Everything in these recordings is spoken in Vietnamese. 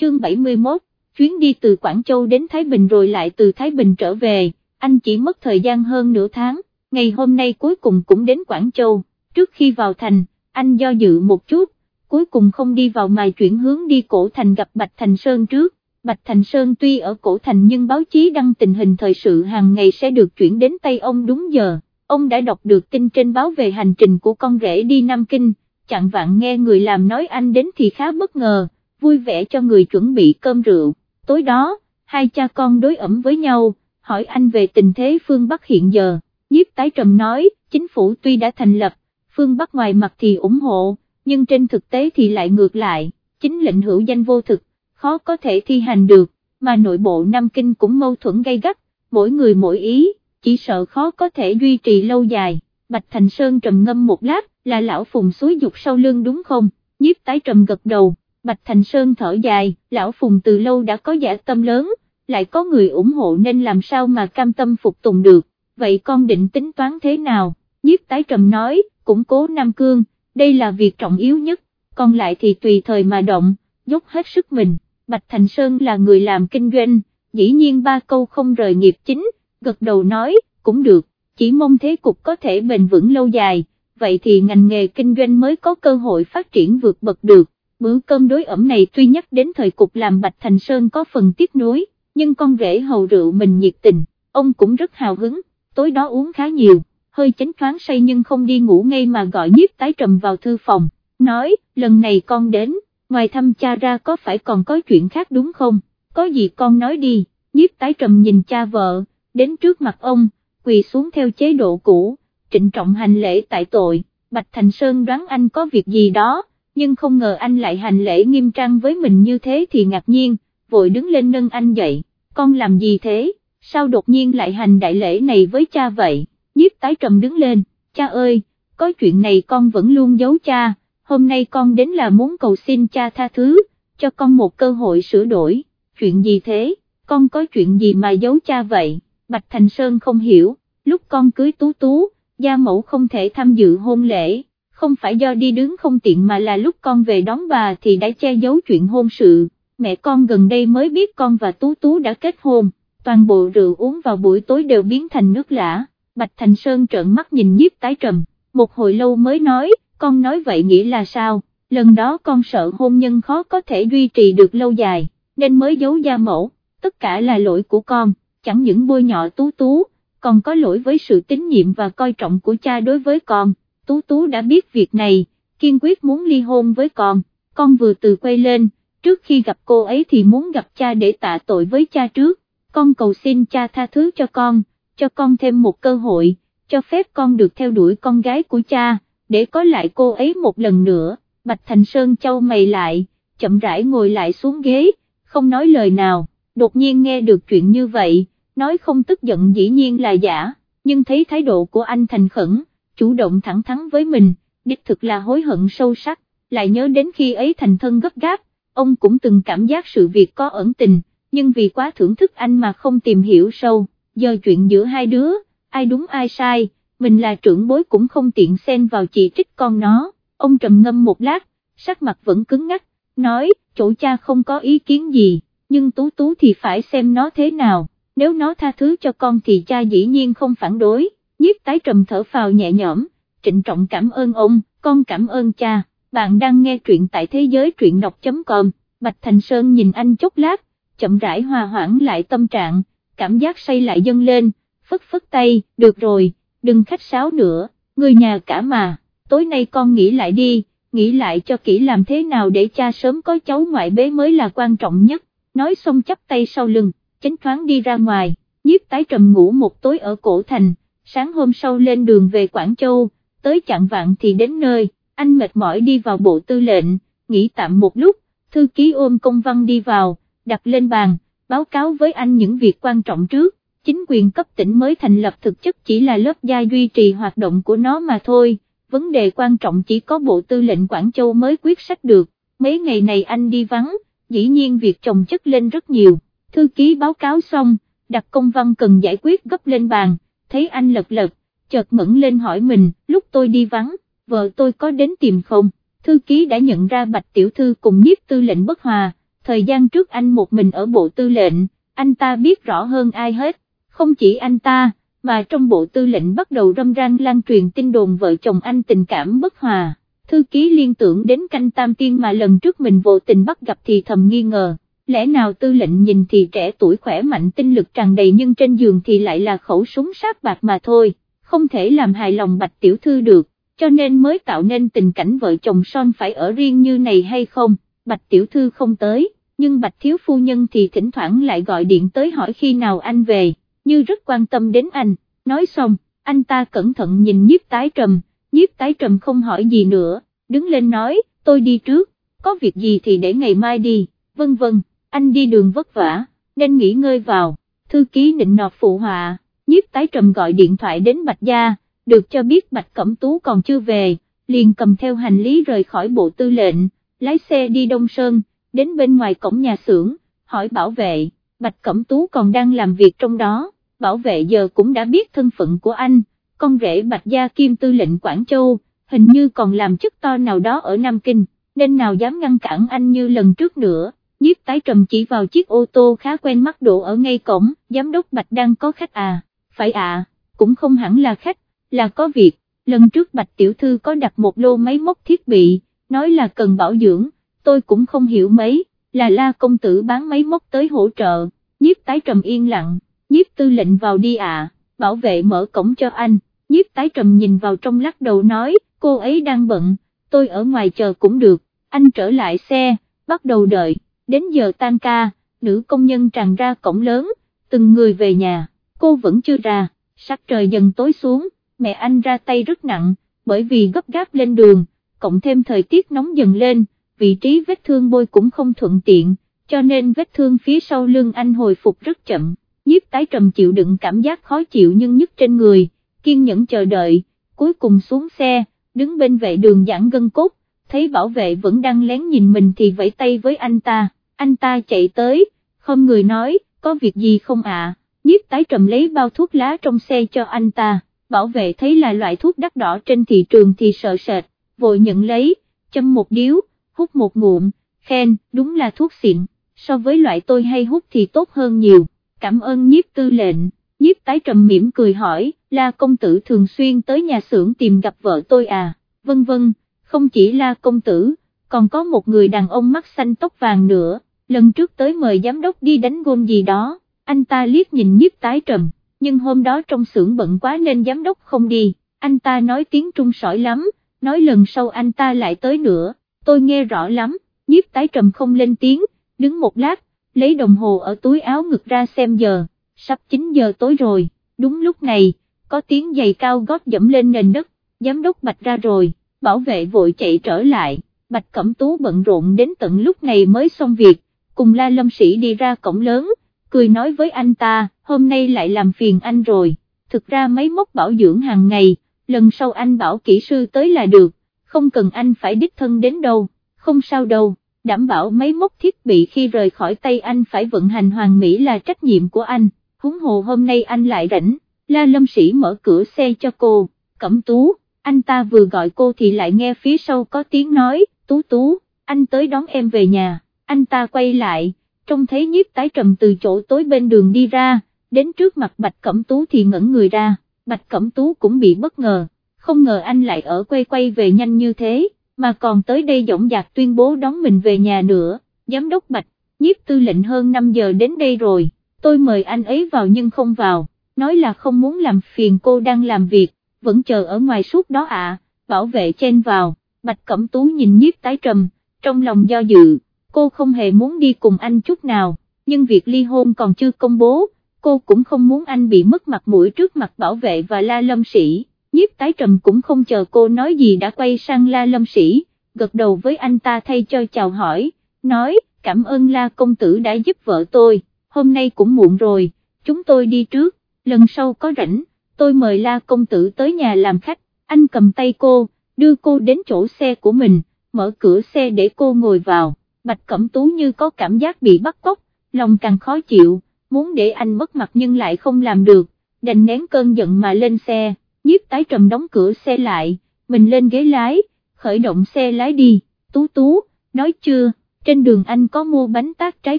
chương 71, chuyến đi từ Quảng Châu đến Thái Bình rồi lại từ Thái Bình trở về, anh chỉ mất thời gian hơn nửa tháng, ngày hôm nay cuối cùng cũng đến Quảng Châu, trước khi vào thành, anh do dự một chút, cuối cùng không đi vào mà chuyển hướng đi cổ thành gặp Bạch Thành Sơn trước. Bạch Thành Sơn tuy ở cổ thành nhưng báo chí đăng tình hình thời sự hàng ngày sẽ được chuyển đến tay ông đúng giờ, ông đã đọc được tin trên báo về hành trình của con rể đi Nam Kinh, chặn vạn nghe người làm nói anh đến thì khá bất ngờ, vui vẻ cho người chuẩn bị cơm rượu, tối đó, hai cha con đối ẩm với nhau, hỏi anh về tình thế phương Bắc hiện giờ, nhiếp tái trầm nói, chính phủ tuy đã thành lập, phương Bắc ngoài mặt thì ủng hộ, nhưng trên thực tế thì lại ngược lại, chính lệnh hữu danh vô thực, khó có thể thi hành được, mà nội bộ Nam Kinh cũng mâu thuẫn gay gắt, mỗi người mỗi ý, chỉ sợ khó có thể duy trì lâu dài, Bạch Thành Sơn trầm ngâm một lát, là lão phùng suối dục sau lưng đúng không, nhiếp tái trầm gật đầu, Bạch Thành Sơn thở dài, lão phùng từ lâu đã có giả tâm lớn, lại có người ủng hộ nên làm sao mà cam tâm phục tùng được, vậy con định tính toán thế nào, nhiếp tái trầm nói, củng cố Nam Cương, đây là việc trọng yếu nhất, còn lại thì tùy thời mà động, dốc hết sức mình, Bạch Thành Sơn là người làm kinh doanh, dĩ nhiên ba câu không rời nghiệp chính, gật đầu nói, cũng được, chỉ mong thế cục có thể bền vững lâu dài, vậy thì ngành nghề kinh doanh mới có cơ hội phát triển vượt bậc được, bữa cơm đối ẩm này tuy nhắc đến thời cục làm Bạch Thành Sơn có phần tiếc nuối, nhưng con rể hầu rượu mình nhiệt tình, ông cũng rất hào hứng, tối đó uống khá nhiều hơi chánh thoáng say nhưng không đi ngủ ngay mà gọi nhiếp tái trầm vào thư phòng, nói, lần này con đến, ngoài thăm cha ra có phải còn có chuyện khác đúng không, có gì con nói đi, nhiếp tái trầm nhìn cha vợ, đến trước mặt ông, quỳ xuống theo chế độ cũ, trịnh trọng hành lễ tại tội, Bạch Thành Sơn đoán anh có việc gì đó, nhưng không ngờ anh lại hành lễ nghiêm trang với mình như thế thì ngạc nhiên, vội đứng lên nâng anh dậy, con làm gì thế, sao đột nhiên lại hành đại lễ này với cha vậy? nhiếp tái trầm đứng lên, cha ơi, có chuyện này con vẫn luôn giấu cha, hôm nay con đến là muốn cầu xin cha tha thứ, cho con một cơ hội sửa đổi, chuyện gì thế, con có chuyện gì mà giấu cha vậy, Bạch Thành Sơn không hiểu, lúc con cưới tú tú, gia mẫu không thể tham dự hôn lễ, không phải do đi đứng không tiện mà là lúc con về đón bà thì đã che giấu chuyện hôn sự, mẹ con gần đây mới biết con và tú tú đã kết hôn, toàn bộ rượu uống vào buổi tối đều biến thành nước lã. Bạch Thành Sơn trợn mắt nhìn nhiếp tái trầm, một hồi lâu mới nói, con nói vậy nghĩ là sao, lần đó con sợ hôn nhân khó có thể duy trì được lâu dài, nên mới giấu gia mẫu, tất cả là lỗi của con, chẳng những bôi nhọ tú tú, còn có lỗi với sự tín nhiệm và coi trọng của cha đối với con, tú tú đã biết việc này, kiên quyết muốn ly hôn với con, con vừa từ quay lên, trước khi gặp cô ấy thì muốn gặp cha để tạ tội với cha trước, con cầu xin cha tha thứ cho con cho con thêm một cơ hội, cho phép con được theo đuổi con gái của cha, để có lại cô ấy một lần nữa, Bạch Thành Sơn châu mày lại, chậm rãi ngồi lại xuống ghế, không nói lời nào, đột nhiên nghe được chuyện như vậy, nói không tức giận dĩ nhiên là giả, nhưng thấy thái độ của anh thành khẩn, chủ động thẳng thắn với mình, đích thực là hối hận sâu sắc, lại nhớ đến khi ấy thành thân gấp gáp, ông cũng từng cảm giác sự việc có ẩn tình, nhưng vì quá thưởng thức anh mà không tìm hiểu sâu giờ chuyện giữa hai đứa, ai đúng ai sai, mình là trưởng bối cũng không tiện xen vào chỉ trích con nó, ông trầm ngâm một lát, sắc mặt vẫn cứng ngắc, nói, chỗ cha không có ý kiến gì, nhưng tú tú thì phải xem nó thế nào, nếu nó tha thứ cho con thì cha dĩ nhiên không phản đối, nhiếp tái trầm thở phào nhẹ nhõm, trịnh trọng cảm ơn ông, con cảm ơn cha, bạn đang nghe truyện tại thế giới truyện đọc.com, Bạch Thành Sơn nhìn anh chốc lát, chậm rãi hòa hoãn lại tâm trạng, cảm giác say lại dâng lên, phất phất tay, được rồi, đừng khách sáo nữa, người nhà cả mà, tối nay con nghĩ lại đi, nghĩ lại cho kỹ làm thế nào để cha sớm có cháu ngoại bế mới là quan trọng nhất, nói xong chắp tay sau lưng, chánh thoáng đi ra ngoài, nhiếp tái trầm ngủ một tối ở cổ thành, sáng hôm sau lên đường về Quảng Châu, tới chặn vạn thì đến nơi, anh mệt mỏi đi vào bộ tư lệnh, nghỉ tạm một lúc, thư ký ôm công văn đi vào, đặt lên bàn, báo cáo với anh những việc quan trọng trước, chính quyền cấp tỉnh mới thành lập thực chất chỉ là lớp gia duy trì hoạt động của nó mà thôi, vấn đề quan trọng chỉ có Bộ Tư lệnh Quảng Châu mới quyết sách được, mấy ngày này anh đi vắng, dĩ nhiên việc chồng chất lên rất nhiều, thư ký báo cáo xong, đặt công văn cần giải quyết gấp lên bàn, thấy anh lật lật, chợt ngẩng lên hỏi mình, lúc tôi đi vắng, vợ tôi có đến tìm không, thư ký đã nhận ra Bạch Tiểu Thư cùng nhiếp tư lệnh bất hòa, thời gian trước anh một mình ở bộ tư lệnh, anh ta biết rõ hơn ai hết, không chỉ anh ta, mà trong bộ tư lệnh bắt đầu râm ran lan truyền tin đồn vợ chồng anh tình cảm bất hòa. Thư ký liên tưởng đến canh tam tiên mà lần trước mình vô tình bắt gặp thì thầm nghi ngờ, lẽ nào tư lệnh nhìn thì trẻ tuổi khỏe mạnh tinh lực tràn đầy nhưng trên giường thì lại là khẩu súng sát bạc mà thôi, không thể làm hài lòng bạch tiểu thư được, cho nên mới tạo nên tình cảnh vợ chồng son phải ở riêng như này hay không, bạch tiểu thư không tới, nhưng bạch thiếu phu nhân thì thỉnh thoảng lại gọi điện tới hỏi khi nào anh về, như rất quan tâm đến anh, nói xong, anh ta cẩn thận nhìn nhiếp tái trầm, nhiếp tái trầm không hỏi gì nữa, đứng lên nói, tôi đi trước, có việc gì thì để ngày mai đi, vân vân, anh đi đường vất vả, nên nghỉ ngơi vào, thư ký nịnh nọt phụ họa, nhiếp tái trầm gọi điện thoại đến Bạch Gia, được cho biết Bạch Cẩm Tú còn chưa về, liền cầm theo hành lý rời khỏi bộ tư lệnh, lái xe đi Đông Sơn, đến bên ngoài cổng nhà xưởng, hỏi bảo vệ, Bạch Cẩm Tú còn đang làm việc trong đó, bảo vệ giờ cũng đã biết thân phận của anh, con rể Bạch Gia Kim tư lệnh Quảng Châu, hình như còn làm chức to nào đó ở Nam Kinh, nên nào dám ngăn cản anh như lần trước nữa. Nhiếp tái trầm chỉ vào chiếc ô tô khá quen mắt đổ ở ngay cổng, giám đốc Bạch đang có khách à, phải à, cũng không hẳn là khách, là có việc, lần trước Bạch Tiểu Thư có đặt một lô máy móc thiết bị, nói là cần bảo dưỡng, tôi cũng không hiểu mấy, là la công tử bán máy móc tới hỗ trợ, nhiếp tái trầm yên lặng, nhiếp tư lệnh vào đi à, bảo vệ mở cổng cho anh, nhiếp tái trầm nhìn vào trong lắc đầu nói, cô ấy đang bận, tôi ở ngoài chờ cũng được, anh trở lại xe, bắt đầu đợi, đến giờ tan ca, nữ công nhân tràn ra cổng lớn, từng người về nhà, cô vẫn chưa ra, sắc trời dần tối xuống, mẹ anh ra tay rất nặng, bởi vì gấp gáp lên đường, cộng thêm thời tiết nóng dần lên, vị trí vết thương bôi cũng không thuận tiện, cho nên vết thương phía sau lưng anh hồi phục rất chậm, nhiếp tái trầm chịu đựng cảm giác khó chịu nhưng nhức trên người, kiên nhẫn chờ đợi, cuối cùng xuống xe, đứng bên vệ đường giãn gân cốt, thấy bảo vệ vẫn đang lén nhìn mình thì vẫy tay với anh ta, anh ta chạy tới, không người nói, có việc gì không ạ, nhiếp tái trầm lấy bao thuốc lá trong xe cho anh ta, bảo vệ thấy là loại thuốc đắt đỏ trên thị trường thì sợ sệt, vội nhận lấy, châm một điếu, hút một ngụm, khen, đúng là thuốc xịn, so với loại tôi hay hút thì tốt hơn nhiều, cảm ơn nhiếp tư lệnh, nhiếp tái trầm mỉm cười hỏi, là công tử thường xuyên tới nhà xưởng tìm gặp vợ tôi à, vân vân, không chỉ là công tử, còn có một người đàn ông mắt xanh tóc vàng nữa, lần trước tới mời giám đốc đi đánh gôn gì đó, anh ta liếc nhìn nhiếp tái trầm, nhưng hôm đó trong xưởng bận quá nên giám đốc không đi, anh ta nói tiếng trung sỏi lắm, nói lần sau anh ta lại tới nữa, tôi nghe rõ lắm, nhiếp tái trầm không lên tiếng, đứng một lát, lấy đồng hồ ở túi áo ngực ra xem giờ, sắp 9 giờ tối rồi, đúng lúc này, có tiếng giày cao gót dẫm lên nền đất, giám đốc bạch ra rồi, bảo vệ vội chạy trở lại, bạch cẩm tú bận rộn đến tận lúc này mới xong việc, cùng la lâm sĩ đi ra cổng lớn, cười nói với anh ta, hôm nay lại làm phiền anh rồi, thực ra máy móc bảo dưỡng hàng ngày, lần sau anh bảo kỹ sư tới là được, không cần anh phải đích thân đến đâu, không sao đâu, đảm bảo máy móc thiết bị khi rời khỏi tay anh phải vận hành hoàn mỹ là trách nhiệm của anh, huống hồ hôm nay anh lại rảnh, la lâm sĩ mở cửa xe cho cô, cẩm tú, anh ta vừa gọi cô thì lại nghe phía sau có tiếng nói, tú tú, anh tới đón em về nhà, anh ta quay lại, trông thấy nhiếp tái trầm từ chỗ tối bên đường đi ra, đến trước mặt Bạch Cẩm Tú thì ngẩn người ra, Bạch Cẩm Tú cũng bị bất ngờ, không ngờ anh lại ở quay quay về nhanh như thế, mà còn tới đây dõng dạc tuyên bố đón mình về nhà nữa, giám đốc Bạch, nhiếp tư lệnh hơn 5 giờ đến đây rồi, tôi mời anh ấy vào nhưng không vào, nói là không muốn làm phiền cô đang làm việc, vẫn chờ ở ngoài suốt đó ạ, à, bảo vệ chen vào, Bạch Cẩm Tú nhìn nhiếp tái trầm, trong lòng do dự cô không hề muốn đi cùng anh chút nào, nhưng việc ly hôn còn chưa công bố, cô cũng không muốn anh bị mất mặt mũi trước mặt bảo vệ và la lâm sĩ, nhiếp tái trầm cũng không chờ cô nói gì đã quay sang la lâm sĩ, gật đầu với anh ta thay cho chào hỏi, nói, cảm ơn la công tử đã giúp vợ tôi, hôm nay cũng muộn rồi, chúng tôi đi trước, lần sau có rảnh, tôi mời la công tử tới nhà làm khách, anh cầm tay cô, đưa cô đến chỗ xe của mình, mở cửa xe để cô ngồi vào. Bạch Cẩm Tú như có cảm giác bị bắt cóc, lòng càng khó chịu, muốn để anh mất mặt nhưng lại không làm được, đành nén cơn giận mà lên xe, nhiếp tái trầm đóng cửa xe lại, mình lên ghế lái, khởi động xe lái đi, Tú Tú, nói chưa, trên đường anh có mua bánh tát trái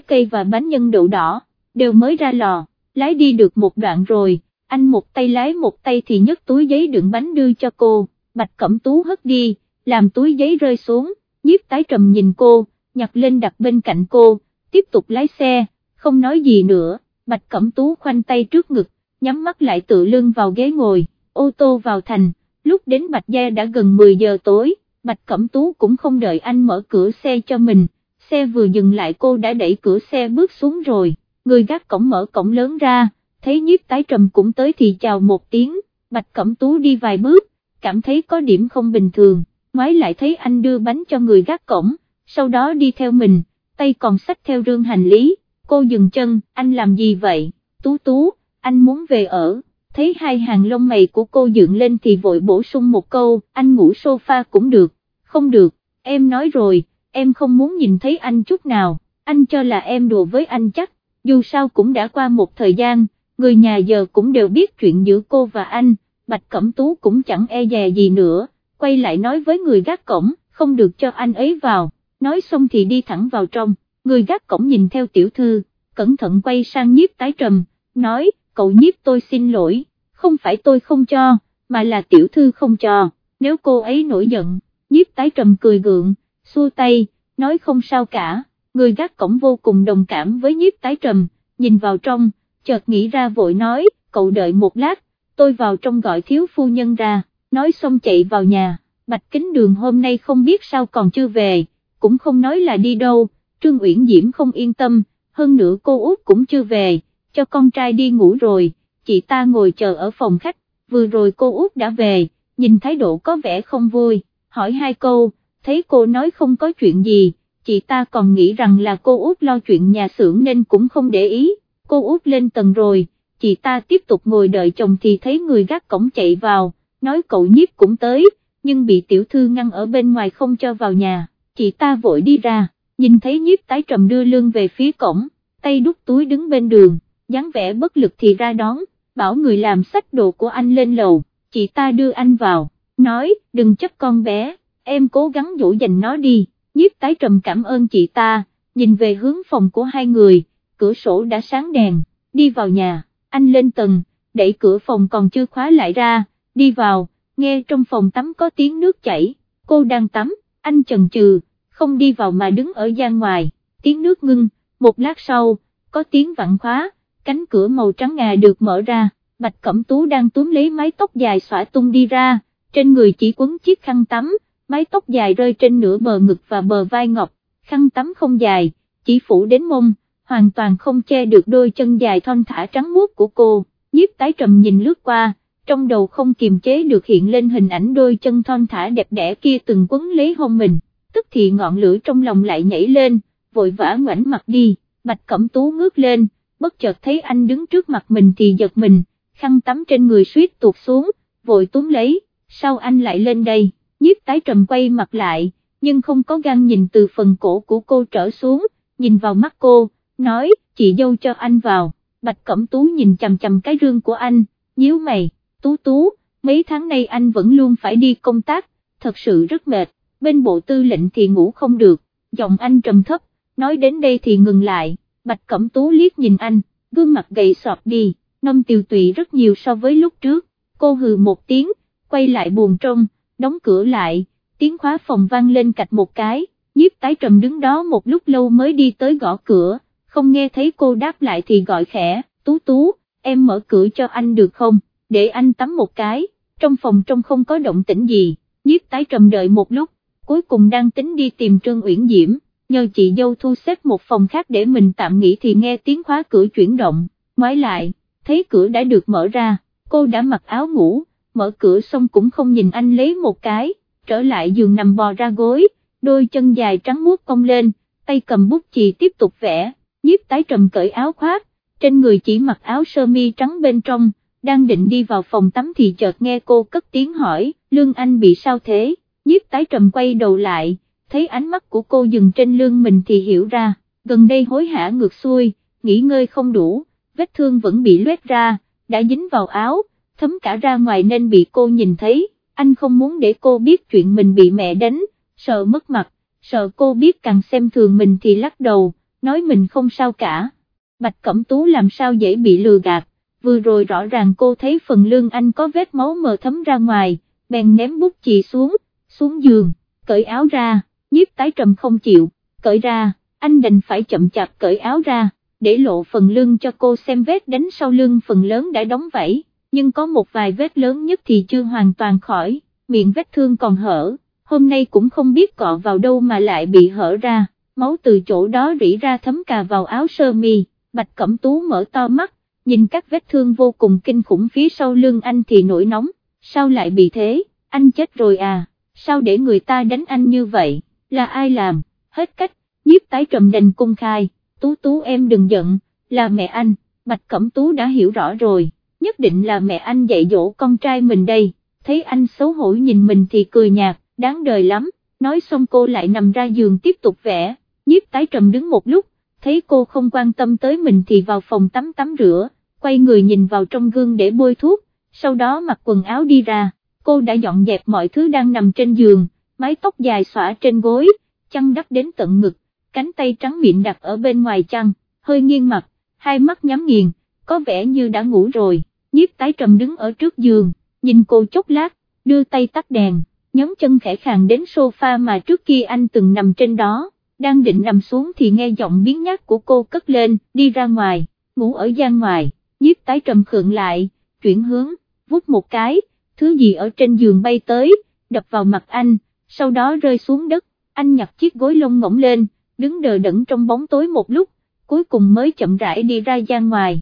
cây và bánh nhân đậu đỏ, đều mới ra lò, lái đi được một đoạn rồi, anh một tay lái một tay thì nhấc túi giấy đựng bánh đưa cho cô, Bạch Cẩm Tú hất đi, làm túi giấy rơi xuống, nhiếp tái trầm nhìn cô, nhặt lên đặt bên cạnh cô, tiếp tục lái xe, không nói gì nữa, Bạch Cẩm Tú khoanh tay trước ngực, nhắm mắt lại tự lưng vào ghế ngồi, ô tô vào thành, lúc đến Bạch Gia đã gần 10 giờ tối, Bạch Cẩm Tú cũng không đợi anh mở cửa xe cho mình, xe vừa dừng lại cô đã đẩy cửa xe bước xuống rồi, người gác cổng mở cổng lớn ra, thấy nhiếp tái trầm cũng tới thì chào một tiếng, Bạch Cẩm Tú đi vài bước, cảm thấy có điểm không bình thường, ngoái lại thấy anh đưa bánh cho người gác cổng, sau đó đi theo mình, tay còn xách theo rương hành lý, cô dừng chân, anh làm gì vậy, Tú Tú, anh muốn về ở, thấy hai hàng lông mày của cô dựng lên thì vội bổ sung một câu, anh ngủ sofa cũng được, không được, em nói rồi, em không muốn nhìn thấy anh chút nào, anh cho là em đùa với anh chắc, dù sao cũng đã qua một thời gian, người nhà giờ cũng đều biết chuyện giữa cô và anh, Bạch Cẩm Tú cũng chẳng e dè gì nữa, quay lại nói với người gác cổng, không được cho anh ấy vào, nói xong thì đi thẳng vào trong, người gác cổng nhìn theo tiểu thư, cẩn thận quay sang nhiếp tái trầm, nói, cậu nhiếp tôi xin lỗi, không phải tôi không cho, mà là tiểu thư không cho, nếu cô ấy nổi giận, nhiếp tái trầm cười gượng, xua tay, nói không sao cả, người gác cổng vô cùng đồng cảm với nhiếp tái trầm, nhìn vào trong, chợt nghĩ ra vội nói, cậu đợi một lát, tôi vào trong gọi thiếu phu nhân ra, nói xong chạy vào nhà, bạch kính đường hôm nay không biết sao còn chưa về, cũng không nói là đi đâu, Trương Uyển Diễm không yên tâm, hơn nữa cô út cũng chưa về, cho con trai đi ngủ rồi, chị ta ngồi chờ ở phòng khách, vừa rồi cô út đã về, nhìn thái độ có vẻ không vui, hỏi hai câu, thấy cô nói không có chuyện gì, chị ta còn nghĩ rằng là cô út lo chuyện nhà xưởng nên cũng không để ý, cô út lên tầng rồi, chị ta tiếp tục ngồi đợi chồng thì thấy người gác cổng chạy vào, nói cậu nhiếp cũng tới, nhưng bị tiểu thư ngăn ở bên ngoài không cho vào nhà, chị ta vội đi ra, nhìn thấy nhiếp tái trầm đưa lưng về phía cổng, tay đút túi đứng bên đường, dáng vẻ bất lực thì ra đón, bảo người làm sách đồ của anh lên lầu, chị ta đưa anh vào, nói, đừng chấp con bé, em cố gắng dỗ dành nó đi, nhiếp tái trầm cảm ơn chị ta, nhìn về hướng phòng của hai người, cửa sổ đã sáng đèn, đi vào nhà, anh lên tầng, đẩy cửa phòng còn chưa khóa lại ra, đi vào, nghe trong phòng tắm có tiếng nước chảy, cô đang tắm, anh chần chừ, không đi vào mà đứng ở gian ngoài, tiếng nước ngưng, một lát sau, có tiếng vặn khóa, cánh cửa màu trắng ngà được mở ra, Bạch Cẩm Tú đang túm lấy mái tóc dài xõa tung đi ra, trên người chỉ quấn chiếc khăn tắm, mái tóc dài rơi trên nửa bờ ngực và bờ vai ngọc, khăn tắm không dài, chỉ phủ đến mông, hoàn toàn không che được đôi chân dài thon thả trắng muốt của cô, nhiếp tái trầm nhìn lướt qua, trong đầu không kiềm chế được hiện lên hình ảnh đôi chân thon thả đẹp đẽ kia từng quấn lấy hôn mình, tức thì ngọn lửa trong lòng lại nhảy lên, vội vã ngoảnh mặt đi, bạch cẩm tú ngước lên, bất chợt thấy anh đứng trước mặt mình thì giật mình, khăn tắm trên người suýt tuột xuống, vội túm lấy, sao anh lại lên đây, nhiếp tái trầm quay mặt lại, nhưng không có gan nhìn từ phần cổ của cô trở xuống, nhìn vào mắt cô, nói, chị dâu cho anh vào, Bạch Cẩm Tú nhìn chầm chầm cái rương của anh, nhíu mày, Tú Tú, mấy tháng nay anh vẫn luôn phải đi công tác, thật sự rất mệt, bên bộ tư lệnh thì ngủ không được, giọng anh trầm thấp, nói đến đây thì ngừng lại, Bạch Cẩm Tú liếc nhìn anh, gương mặt gầy sọt đi, nông tiều tụy rất nhiều so với lúc trước, cô hừ một tiếng, quay lại buồn trong, đóng cửa lại, tiếng khóa phòng vang lên cạch một cái, nhiếp tái trầm đứng đó một lúc lâu mới đi tới gõ cửa, không nghe thấy cô đáp lại thì gọi khẽ, tú tú, em mở cửa cho anh được không, để anh tắm một cái, trong phòng trong không có động tĩnh gì, nhiếp tái trầm đợi một lúc, cuối cùng đang tính đi tìm Trương Uyển Diễm, nhờ chị dâu thu xếp một phòng khác để mình tạm nghỉ thì nghe tiếng khóa cửa chuyển động, ngoái lại, thấy cửa đã được mở ra, cô đã mặc áo ngủ, mở cửa xong cũng không nhìn anh lấy một cái, trở lại giường nằm bò ra gối, đôi chân dài trắng muốt cong lên, tay cầm bút chì tiếp tục vẽ nhiếp tái trầm cởi áo khoác, trên người chỉ mặc áo sơ mi trắng bên trong, đang định đi vào phòng tắm thì chợt nghe cô cất tiếng hỏi, lương anh bị sao thế, nhiếp tái trầm quay đầu lại, thấy ánh mắt của cô dừng trên lương mình thì hiểu ra, gần đây hối hả ngược xuôi, nghỉ ngơi không đủ, vết thương vẫn bị loét ra, đã dính vào áo, thấm cả ra ngoài nên bị cô nhìn thấy, anh không muốn để cô biết chuyện mình bị mẹ đánh, sợ mất mặt, sợ cô biết càng xem thường mình thì lắc đầu, nói mình không sao cả. Bạch Cẩm Tú làm sao dễ bị lừa gạt, vừa rồi rõ ràng cô thấy phần lưng anh có vết máu mờ thấm ra ngoài, bèn ném bút chì xuống, xuống giường, cởi áo ra, nhiếp tái trầm không chịu, cởi ra, anh đành phải chậm chạp cởi áo ra, để lộ phần lưng cho cô xem vết đánh sau lưng phần lớn đã đóng vảy, nhưng có một vài vết lớn nhất thì chưa hoàn toàn khỏi, miệng vết thương còn hở, hôm nay cũng không biết cọ vào đâu mà lại bị hở ra, máu từ chỗ đó rỉ ra thấm cà vào áo sơ mi, Bạch Cẩm Tú mở to mắt, nhìn các vết thương vô cùng kinh khủng phía sau lưng anh thì nổi nóng, sao lại bị thế, anh chết rồi à, sao để người ta đánh anh như vậy, là ai làm, hết cách, nhiếp tái trầm đành cung khai, Tú Tú em đừng giận, là mẹ anh, Bạch Cẩm Tú đã hiểu rõ rồi, nhất định là mẹ anh dạy dỗ con trai mình đây, thấy anh xấu hổ nhìn mình thì cười nhạt, đáng đời lắm, nói xong cô lại nằm ra giường tiếp tục vẽ, nhiếp tái trầm đứng một lúc, thấy cô không quan tâm tới mình thì vào phòng tắm tắm rửa, quay người nhìn vào trong gương để bôi thuốc, sau đó mặc quần áo đi ra, cô đã dọn dẹp mọi thứ đang nằm trên giường, mái tóc dài xõa trên gối, chăn đắp đến tận ngực, cánh tay trắng miệng đặt ở bên ngoài chăn, hơi nghiêng mặt, hai mắt nhắm nghiền, có vẻ như đã ngủ rồi, nhiếp tái trầm đứng ở trước giường, nhìn cô chốc lát, đưa tay tắt đèn, nhón chân khẽ khàng đến sofa mà trước kia anh từng nằm trên đó, đang định nằm xuống thì nghe giọng biến nhát của cô cất lên, đi ra ngoài, ngủ ở gian ngoài, nhiếp tái trầm khượng lại, chuyển hướng, vút một cái, thứ gì ở trên giường bay tới, đập vào mặt anh, sau đó rơi xuống đất, anh nhặt chiếc gối lông ngỗng lên, đứng đờ đẫn trong bóng tối một lúc, cuối cùng mới chậm rãi đi ra gian ngoài.